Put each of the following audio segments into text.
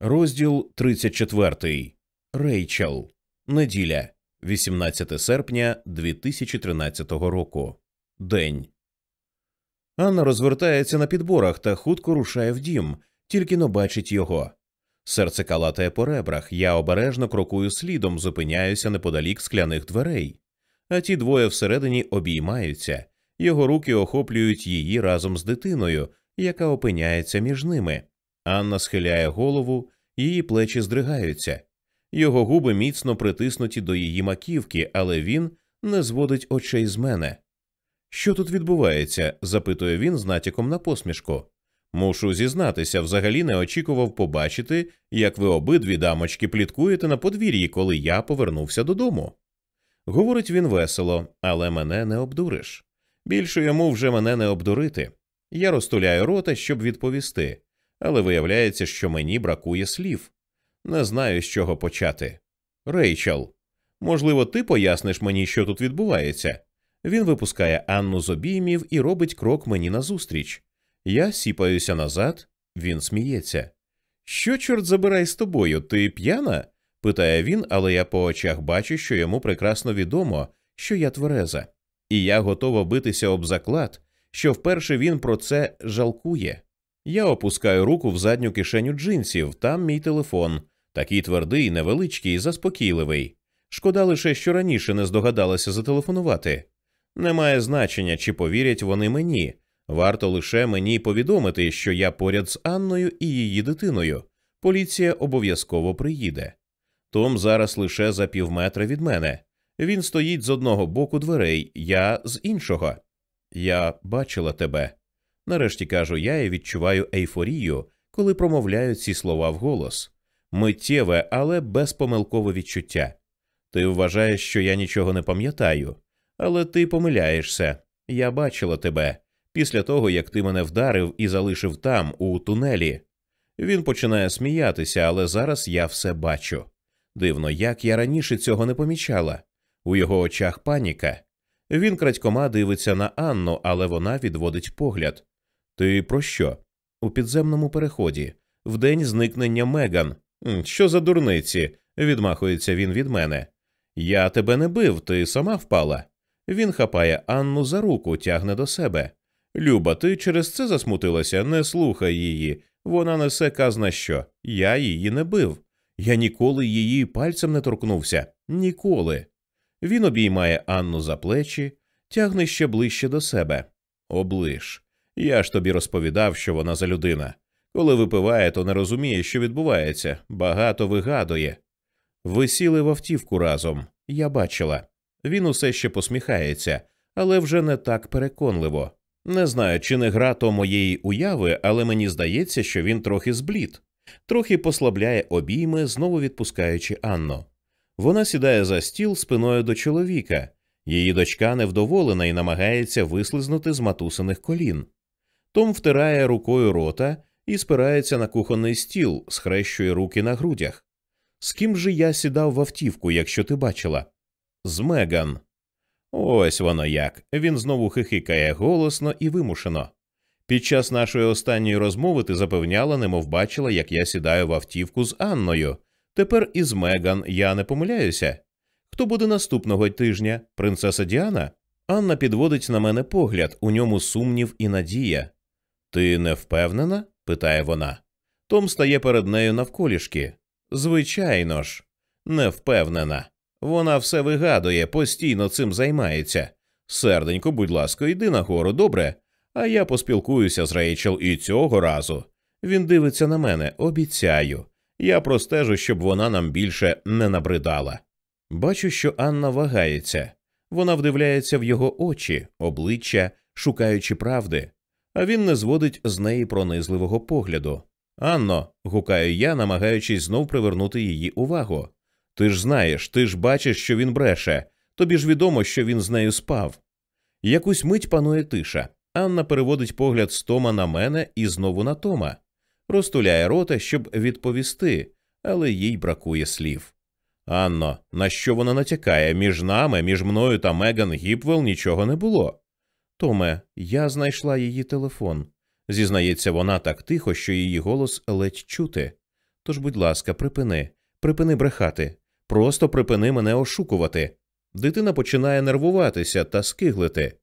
Розділ 34. Рейчел. Неділя. 18 серпня 2013 року. День. Анна розвертається на підборах та хутко рушає в дім, тільки но бачить його. Серце калатає по ребрах. Я обережно крокую слідом, зупиняюся неподалік скляних дверей. А ті двоє всередині обіймаються, його руки охоплюють її разом з дитиною, яка опиняється між ними. Анна схиляє голову, її плечі здригаються. Його губи міцно притиснуті до її маківки, але він не зводить очей з мене. Що тут відбувається? запитує він з натяком на посмішку. Мушу зізнатися, взагалі не очікував побачити, як ви обидві дамочки пліткуєте на подвір'ї, коли я повернувся додому. Говорить він весело, але мене не обдуриш. Більше йому вже мене не обдурити. Я розтуляю рота, щоб відповісти, але виявляється, що мені бракує слів. Не знаю, з чого почати. Рейчел, можливо, ти поясниш мені, що тут відбувається. Він випускає Анну з обіймів і робить крок мені назустріч. Я сіпаюся назад, він сміється. Що, чорт забирай з тобою? Ти п'яна? питає він, але я по очах бачу, що йому прекрасно відомо, що я твереза, і я готова битися об заклад, що вперше він про це жалкує. Я опускаю руку в задню кишеню джинсів, там мій телефон, такий твердий, невеличкий, заспокійливий. Шкода лише, що раніше не здогадалася зателефонувати. Немає значення, чи повірять вони мені. Варто лише мені повідомити, що я поряд з Анною і її дитиною. Поліція обов'язково приїде. Том зараз лише за півметра від мене. Він стоїть з одного боку дверей, я з іншого. Я бачила тебе. Нарешті кажу я і відчуваю ейфорію, коли промовляю ці слова вголос. Миттєве, але безпомилкове відчуття. Ти вважаєш, що я нічого не пам'ятаю, але ти помиляєшся. Я бачила тебе після того, як ти мене вдарив і залишив там, у тунелі. Він починає сміятися, але зараз я все бачу. Дивно, як я раніше цього не помічала. У його очах паніка. Він крадькома дивиться на Анну, але вона відводить погляд. Ти про що? У підземному переході, в день зникнення Меган. Що за дурниці? відмахується він від мене. Я тебе не бив, ти сама впала. Він хапає Анну за руку, тягне до себе. Люба, ти через це засмутилася, не слухай її. Вона несе казна що. Я її не бив. Я ніколи її пальцем не торкнувся. Ніколи. Він обіймає Анну за плечі, тягне ще ближче до себе. Оближ. Я ж тобі розповідав, що вона за людина. Коли випиває, то не розуміє, що відбувається, багато вигадує. Ви сіли в автівку разом, я бачила. Він усе ще посміхається, але вже не так переконливо. Не знаю, чи не гра то моєї уяви, але мені здається, що він трохи зблід, трохи послабляє обійми, знову відпускаючи Анну. Вона сідає за стіл спиною до чоловіка. Її дочка невдоволена і намагається вислизнути з матусиних колін. Том втирає рукою рота і спирається на кухонний стіл, схрещує руки на грудях. З ким же я сідав в автівку, якщо ти бачила? З Меган. Ось воно як. Він знову хихикає голосно і вимушено. Під час нашої останньої розмови ти запевняла, немов бачила, як я сідаю в автівку з Анною. Тепер із Меган я не помиляюся. Хто буде наступного тижня? Принцеса Діана? Анна підводить на мене погляд, у ньому сумнів і надія. Ти не впевнена? питає вона. Том стає перед нею навколішки. Звичайно ж, не впевнена. Вона все вигадує, постійно цим займається. Серденько, будь ласка, йди нагору, добре. А я поспілкуюся з Рейчел і цього разу. Він дивиться на мене, обіцяю. Я простежу, щоб вона нам більше не набридала. Бачу, що Анна вагається. Вона вдивляється в його очі, обличчя, шукаючи правди, а він не зводить з неї пронизливого погляду. Анно, гукаю я, намагаючись знов привернути її увагу. Ти ж знаєш, ти ж бачиш, що він бреше, тобі ж відомо, що він з нею спав. Якусь мить панує тиша. Анна переводить погляд з Тома на мене і знову на Тома, розтуляє рота, щоб відповісти, але їй бракує слів. Анно, на що вона натякає? Між нами, між мною та Меган Гіпвелл нічого не було. Томе, я знайшла її телефон. Зізнається вона так тихо, що її голос ледь чути. Тож, будь ласка, припини, припини брехати, просто припини мене ошукувати. Дитина починає нервуватися та скиглити.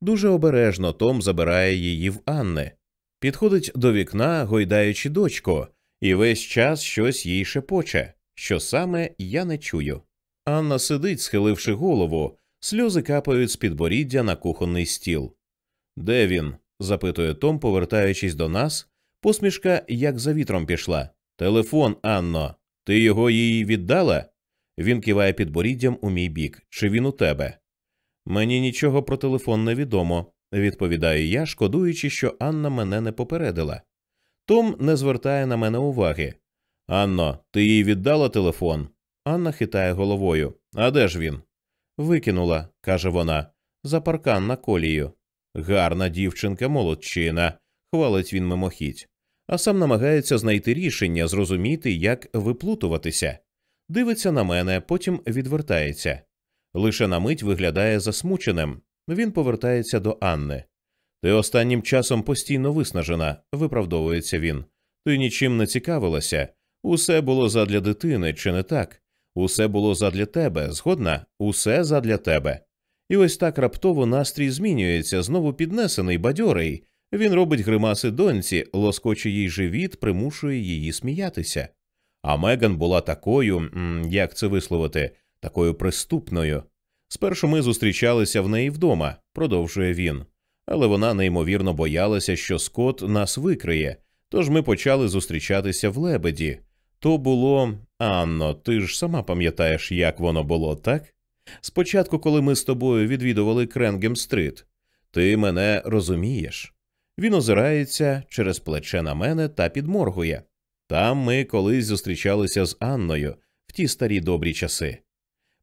Дуже обережно Том забирає її в Анни, підходить до вікна, гойдаючи дочку, і весь час щось їй шепоче, що саме я не чую. Анна сидить, схиливши голову, сльози капають з підборіддя на кухонний стіл. Де він? запитує Том, повертаючись до нас. Посмішка як за вітром пішла. Телефон, Анно, ти його їй віддала? Він киває підборіддям у мій бік. Чи він у тебе? Мені нічого про телефон не відомо, відповідаю я, шкодуючи, що Анна мене не попередила. Том не звертає на мене уваги. Анно, ти їй віддала телефон? Анна хитає головою. А де ж він? Викинула, каже вона, за паркан на колію. Гарна дівчинка, молодчина, хвалить він мимохідь, а сам намагається знайти рішення, зрозуміти, як виплутуватися. Дивиться на мене, потім відвертається. Лише на мить виглядає засмученим. Він повертається до Анни. Ти останнім часом постійно виснажена, виправдовується він. Ти нічим не цікавилася. Усе було задля дитини, чи не так? Усе було задля тебе, згодна? Усе задля тебе. І ось так раптово настрій змінюється, знову піднесений, бадьорий. Він робить гримаси доньці, лоскоче їй живіт, примушує її сміятися. А Меган була такою, як це висловити, такою приступною. Спершу ми зустрічалися в неї вдома, продовжує він, але вона неймовірно боялася, що Скот нас викриє, тож ми почали зустрічатися в лебеді. То було Анно, ти ж сама пам'ятаєш, як воно було, так? Спочатку, коли ми з тобою відвідували Кренгем Стрит, ти мене розумієш. Він озирається через плече на мене та підморгує. Там ми колись зустрічалися з Анною в ті старі добрі часи.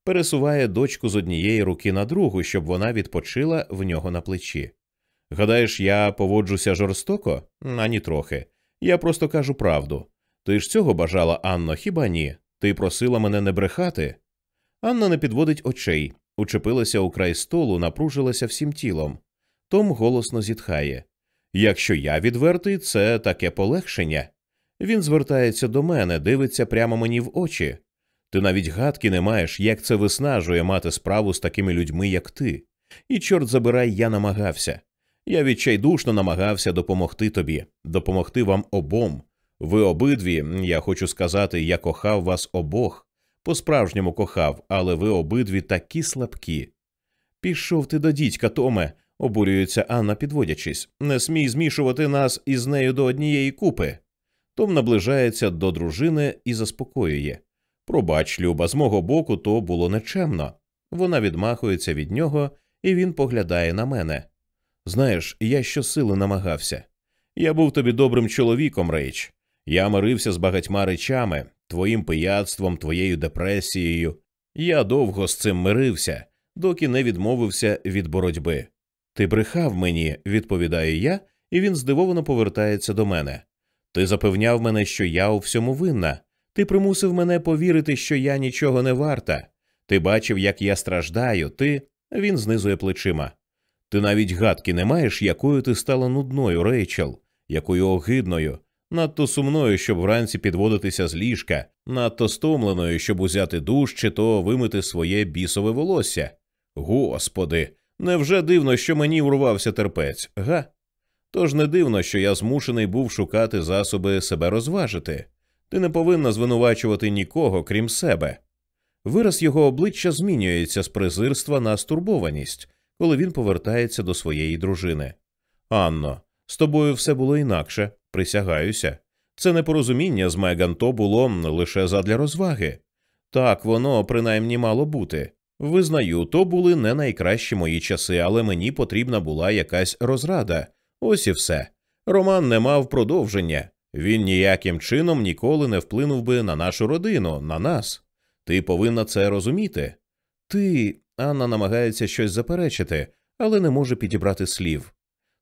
Пересуває дочку з однієї руки на другу, щоб вона відпочила в нього на плечі. Гадаєш, я поводжуся жорстоко? Ані трохи. Я просто кажу правду. Ти ж цього бажала, Анно, хіба ні? Ти просила мене не брехати? Анна не підводить очей, учепилася у край столу, напружилася всім тілом. Том голосно зітхає. Якщо я відвертий, це таке полегшення. Він звертається до мене, дивиться прямо мені в очі. Ти навіть гадки не маєш, як це виснажує мати справу з такими людьми, як ти. І, чорт забирай, я намагався. Я відчайдушно намагався допомогти тобі, допомогти вам обом. Ви обидві, я хочу сказати, я кохав вас обох, по справжньому кохав, але ви обидві такі слабкі. Пішов ти до дідька, Томе, обурюється Анна, підводячись. Не смій змішувати нас із нею до однієї купи. Том наближається до дружини і заспокоює. Пробач, Люба, з мого боку, то було нечемно. Вона відмахується від нього, і він поглядає на мене. Знаєш, я щосили намагався. Я був тобі добрим чоловіком, Рейч. Я мирився з багатьма речами, твоїм пияцтвом, твоєю депресією. Я довго з цим мирився, доки не відмовився від боротьби. Ти брехав мені, відповідаю я, і він здивовано повертається до мене. Ти запевняв мене, що я у всьому винна. Ти примусив мене повірити, що я нічого не варта. Ти бачив, як я страждаю, ти. Він знизує плечима. Ти навіть гадки не маєш, якою ти стала нудною, Рейчел, якою огидною, надто сумною, щоб вранці підводитися з ліжка, надто стомленою, щоб узяти душ чи то вимити своє бісове волосся. Господи, невже дивно, що мені урвався терпець, га? Тож не дивно, що я змушений був шукати засоби себе розважити. Ти не повинна звинувачувати нікого, крім себе. Вираз його обличчя змінюється з презирства на стурбованість, коли він повертається до своєї дружини. Анно, з тобою все було інакше, присягаюся. Це непорозуміння з Меган то було лише задля розваги. Так воно принаймні мало бути. Визнаю, то були не найкращі мої часи, але мені потрібна була якась розрада. Ось і все. Роман не мав продовження. Він ніяким чином ніколи не вплинув би на нашу родину, на нас. Ти повинна це розуміти. Ти. Анна намагається щось заперечити, але не може підібрати слів.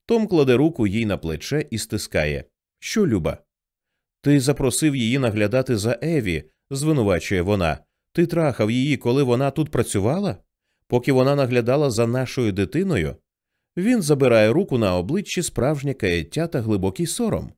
Том кладе руку їй на плече і стискає. Що, Люба? Ти запросив її наглядати за Еві, звинувачує вона. Ти трахав її, коли вона тут працювала? Поки вона наглядала за нашою дитиною? Він забирає руку на обличчі справжнє каяття та глибокий сором.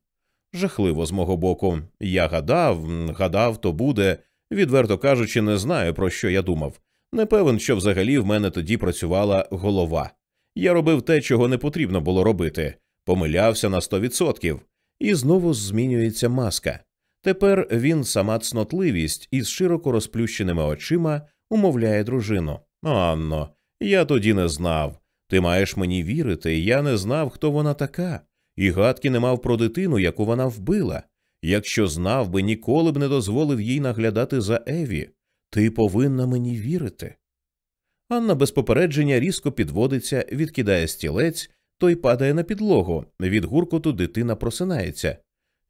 Жахливо з мого боку. Я гадав, гадав, то буде. Відверто кажучи, не знаю, про що я думав. Не певен, що взагалі в мене тоді працювала голова. Я робив те, чого не потрібно було робити, помилявся на сто відсотків. І знову змінюється маска. Тепер він сама цнотливість із широко розплющеними очима умовляє дружину. Анно, я тоді не знав. Ти маєш мені вірити, я не знав, хто вона така, і гадки не мав про дитину, яку вона вбила. Якщо знав би, ніколи б не дозволив їй наглядати за Еві. Ти повинна мені вірити. Анна без попередження різко підводиться, відкидає стілець, той падає на підлогу. Від гуркоту дитина просинається.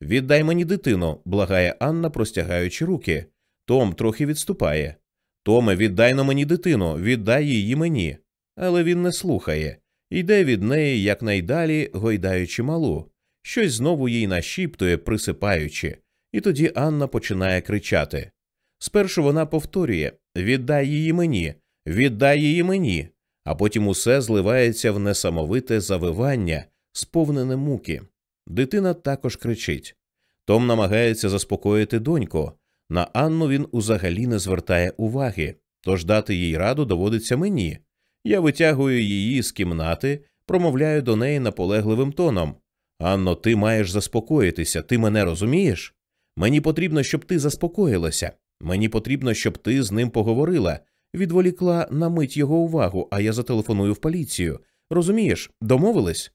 Віддай мені дитину, благає Анна, простягаючи руки. Том трохи відступає. Томе, віддай на мені дитину, віддай її мені. Але він не слухає, йде від неї якнайдалі, гойдаючи малу, щось знову їй нашіптує, присипаючи, і тоді Анна починає кричати. Спершу вона повторює Віддай її мені, віддай її мені, а потім усе зливається в несамовите завивання, сповнене муки. Дитина також кричить. Том намагається заспокоїти доньку. На Анну він узагалі не звертає уваги, тож дати їй раду доводиться мені. Я витягую її з кімнати, промовляю до неї наполегливим тоном. Анно, ти маєш заспокоїтися, ти мене розумієш? Мені потрібно, щоб ти заспокоїлася. Мені потрібно, щоб ти з ним поговорила, відволікла на мить його увагу, а я зателефоную в поліцію. Розумієш, домовились?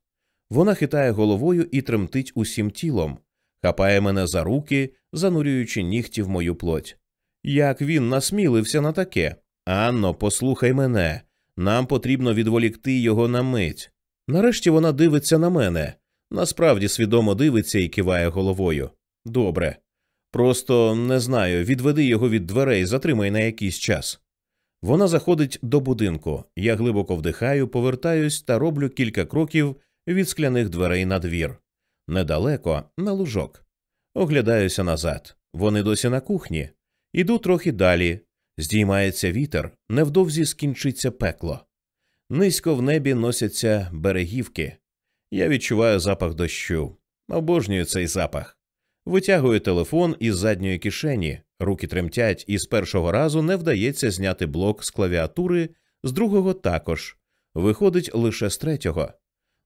Вона хитає головою і тремтить усім тілом, хапає мене за руки, занурюючи нігті в мою плоть. Як він насмілився на таке? Анно, послухай мене. Нам потрібно відволікти його на мить. Нарешті вона дивиться на мене. Насправді свідомо дивиться і киває головою. Добре. Просто не знаю, відведи його від дверей, затримай на якийсь час. Вона заходить до будинку. Я глибоко вдихаю, повертаюсь та роблю кілька кроків від скляних дверей на двір. Недалеко, на лужок. Оглядаюся назад. Вони досі на кухні. Іду трохи далі. Здіймається вітер, невдовзі скінчиться пекло. Низько в небі носяться берегівки. Я відчуваю запах дощу. Обожнюю цей запах. Витягую телефон із задньої кишені, руки тремтять, і з першого разу не вдається зняти блок з клавіатури, з другого також. Виходить лише з третього.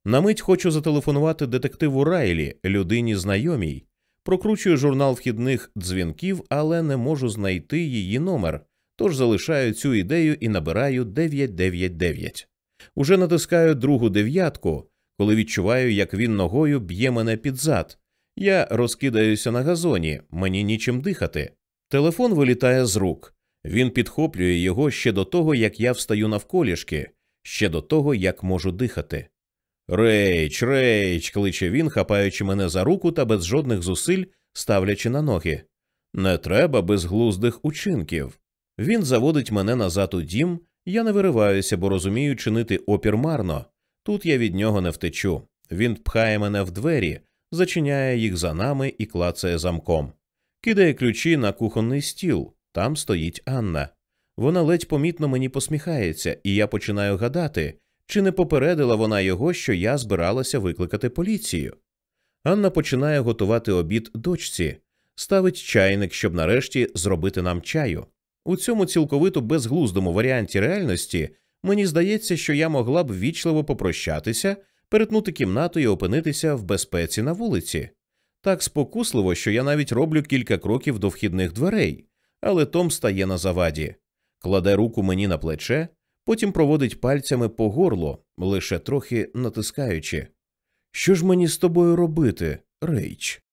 На мить хочу зателефонувати детективу Райлі, людині знайомій. Прокручую журнал вхідних дзвінків, але не можу знайти її номер, тож залишаю цю ідею і набираю 999. Уже натискаю другу дев'ятку, коли відчуваю, як він ногою б'є мене під зад. Я розкидаюся на газоні, мені нічим дихати. Телефон вилітає з рук. Він підхоплює його ще до того, як я встаю навколішки, ще до того, як можу дихати. Рейч, рейч, кличе він, хапаючи мене за руку та без жодних зусиль ставлячи на ноги. Не треба безглуздих учинків. Він заводить мене назад у дім, я не вириваюся, бо розумію чинити опір марно. Тут я від нього не втечу. Він пхає мене в двері, зачиняє їх за нами і клацає замком. Кидає ключі на кухонний стіл. Там стоїть Анна. Вона ледь помітно мені посміхається, і я починаю гадати, чи не попередила вона його, що я збиралася викликати поліцію. Анна починає готувати обід дочці, ставить чайник, щоб нарешті зробити нам чаю. У цьому цілковито безглуздому варіанті реальності мені здається, що я могла б вічливо попрощатися, перетнути кімнату і опинитися в безпеці на вулиці. Так спокусливо, що я навіть роблю кілька кроків до вхідних дверей, але Том стає на заваді, кладе руку мені на плече, потім проводить пальцями по горло, лише трохи натискаючи. Що ж мені з тобою робити, Рейч?